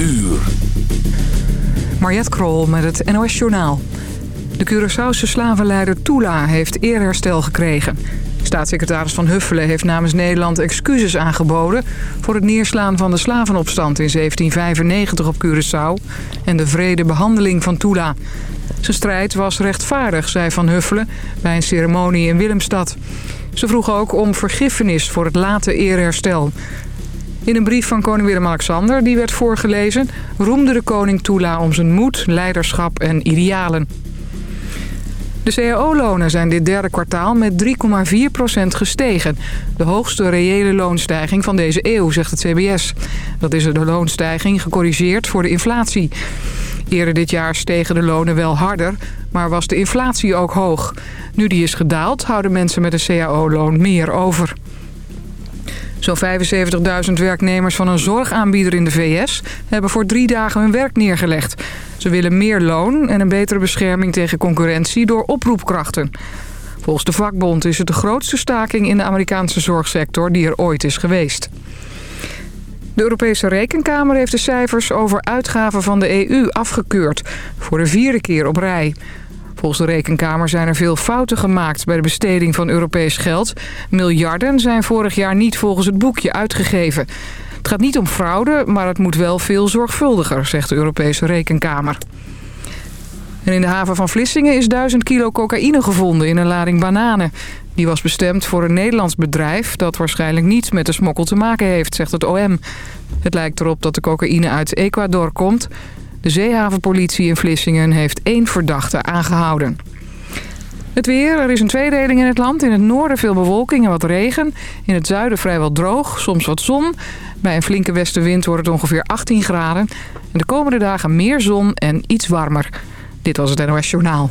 uur. Krol met het NOS Journaal. De Curaçaose slavenleider Tula heeft eerherstel gekregen. Staatssecretaris Van Huffelen heeft namens Nederland excuses aangeboden... voor het neerslaan van de slavenopstand in 1795 op Curaçao... en de vrede behandeling van Tula. Zijn strijd was rechtvaardig, zei Van Huffelen bij een ceremonie in Willemstad. Ze vroeg ook om vergiffenis voor het late eerherstel. In een brief van koning Willem-Alexander, die werd voorgelezen... roemde de koning Tula om zijn moed, leiderschap en idealen. De cao-lonen zijn dit derde kwartaal met 3,4% gestegen. De hoogste reële loonstijging van deze eeuw, zegt het CBS. Dat is de loonstijging gecorrigeerd voor de inflatie. Eerder dit jaar stegen de lonen wel harder, maar was de inflatie ook hoog. Nu die is gedaald, houden mensen met een cao-loon meer over. Zo'n 75.000 werknemers van een zorgaanbieder in de VS... hebben voor drie dagen hun werk neergelegd. Ze willen meer loon en een betere bescherming tegen concurrentie door oproepkrachten. Volgens de vakbond is het de grootste staking in de Amerikaanse zorgsector die er ooit is geweest. De Europese Rekenkamer heeft de cijfers over uitgaven van de EU afgekeurd. Voor de vierde keer op rij. Volgens de Rekenkamer zijn er veel fouten gemaakt bij de besteding van Europees geld. Miljarden zijn vorig jaar niet volgens het boekje uitgegeven. Het gaat niet om fraude, maar het moet wel veel zorgvuldiger, zegt de Europese Rekenkamer. En in de haven van Vlissingen is 1000 kilo cocaïne gevonden in een lading bananen. Die was bestemd voor een Nederlands bedrijf dat waarschijnlijk niets met de smokkel te maken heeft, zegt het OM. Het lijkt erop dat de cocaïne uit Ecuador komt. De zeehavenpolitie in Vlissingen heeft één verdachte aangehouden. Het weer, er is een tweedeling in het land. In het noorden veel bewolking en wat regen. In het zuiden vrijwel droog, soms wat zon. Bij een flinke westenwind wordt het ongeveer 18 graden. En de komende dagen meer zon en iets warmer. Dit was het NOS Journaal.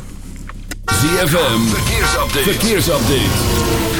ZFM, verkeersupdate. verkeersupdate.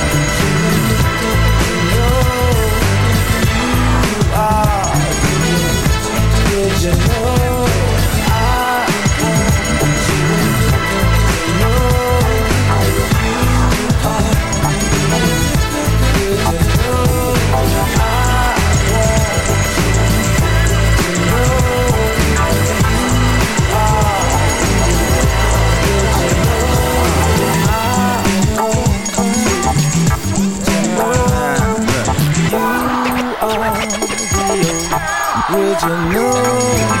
真的。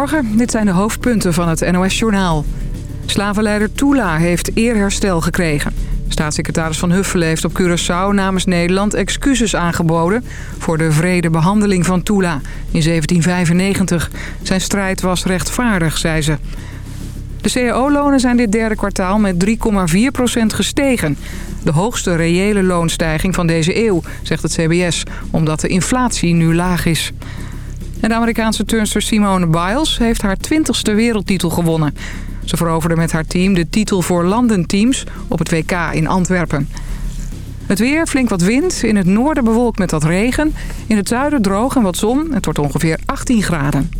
Goedemorgen, dit zijn de hoofdpunten van het NOS-journaal. Slavenleider Tula heeft eerherstel gekregen. Staatssecretaris Van Huffelen heeft op Curaçao namens Nederland excuses aangeboden... voor de vrede behandeling van Tula in 1795. Zijn strijd was rechtvaardig, zei ze. De cao-lonen zijn dit derde kwartaal met 3,4 gestegen. De hoogste reële loonstijging van deze eeuw, zegt het CBS... omdat de inflatie nu laag is. En de Amerikaanse turnster Simone Biles heeft haar twintigste wereldtitel gewonnen. Ze veroverde met haar team de titel voor landenteams op het WK in Antwerpen. Het weer, flink wat wind. In het noorden bewolkt met wat regen. In het zuiden droog en wat zon. Het wordt ongeveer 18 graden.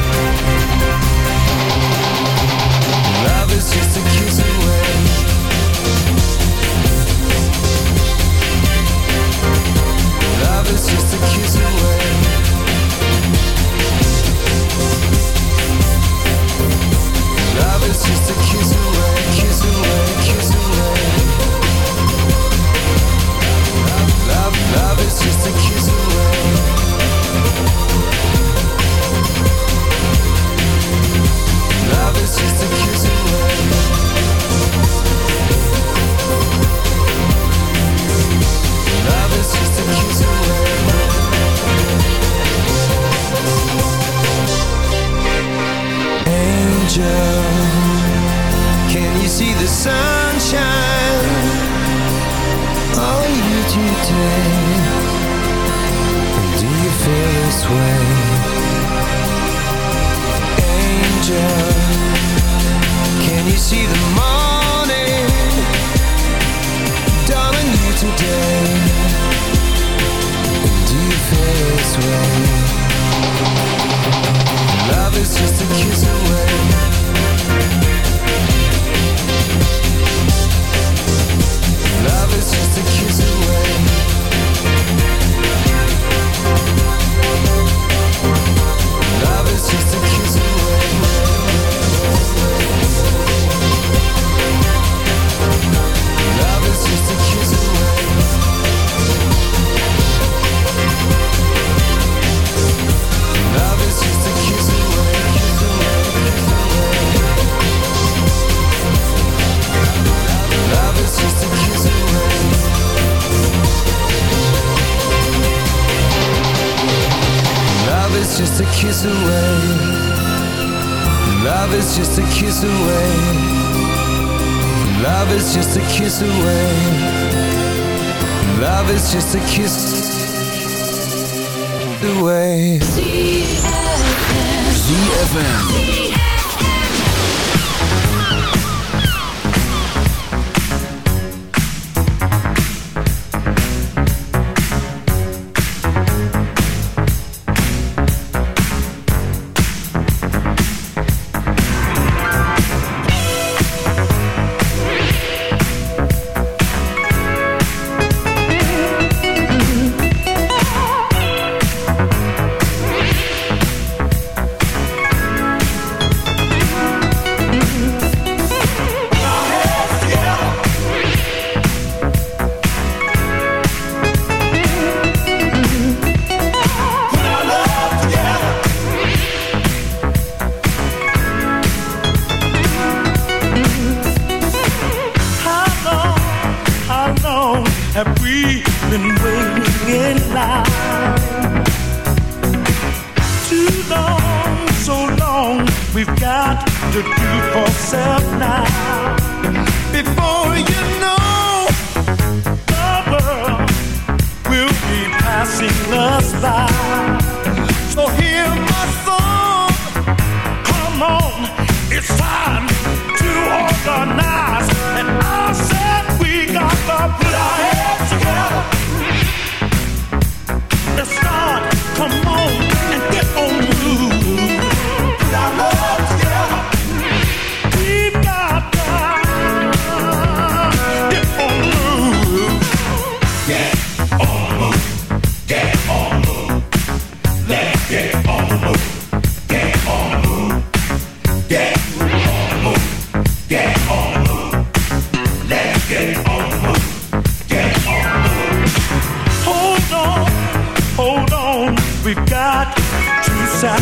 kiss away ZFM.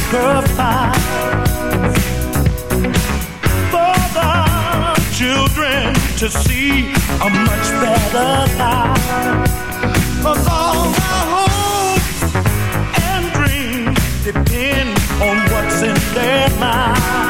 for the children to see a much better life. All our hopes and dreams depend on what's in their mind.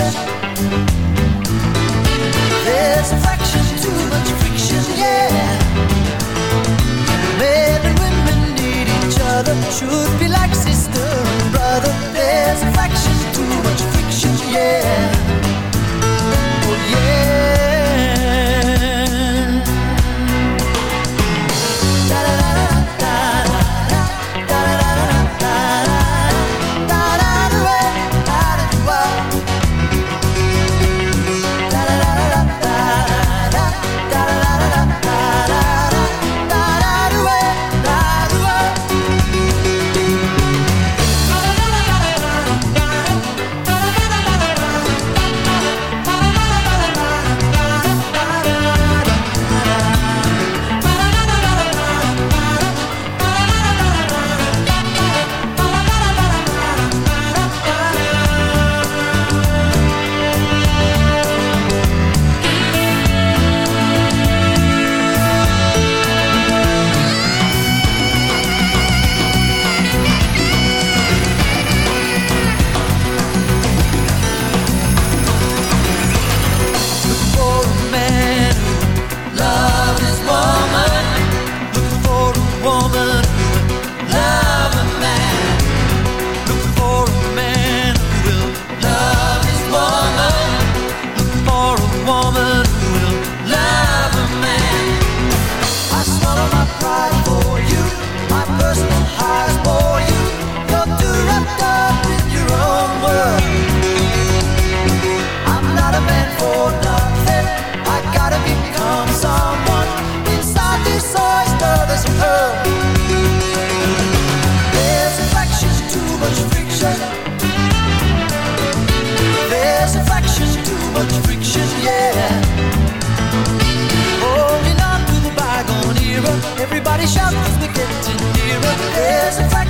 Thank you. Body shop is beginning to nearer. There's a fact.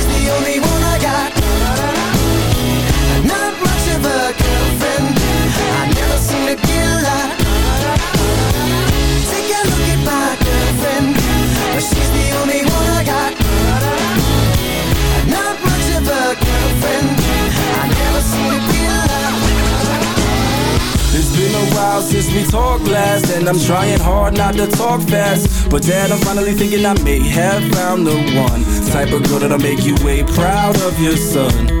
But dad, I'm finally thinking I may have found the one type of girl that'll make you way proud of your son.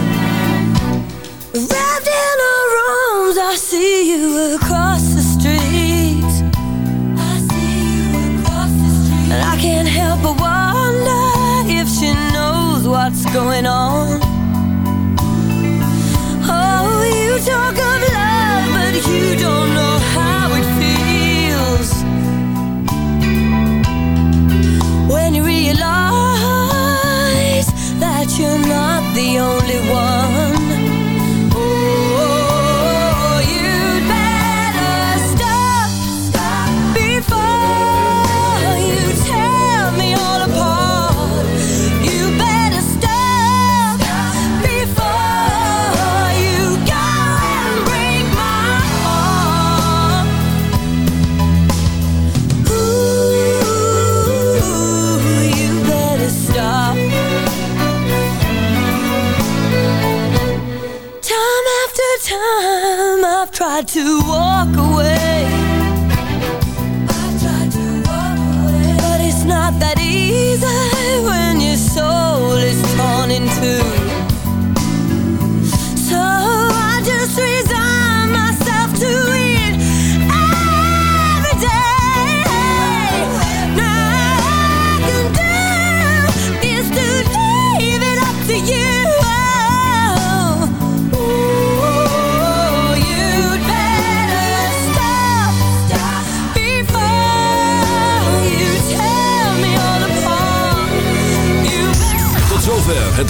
Going on.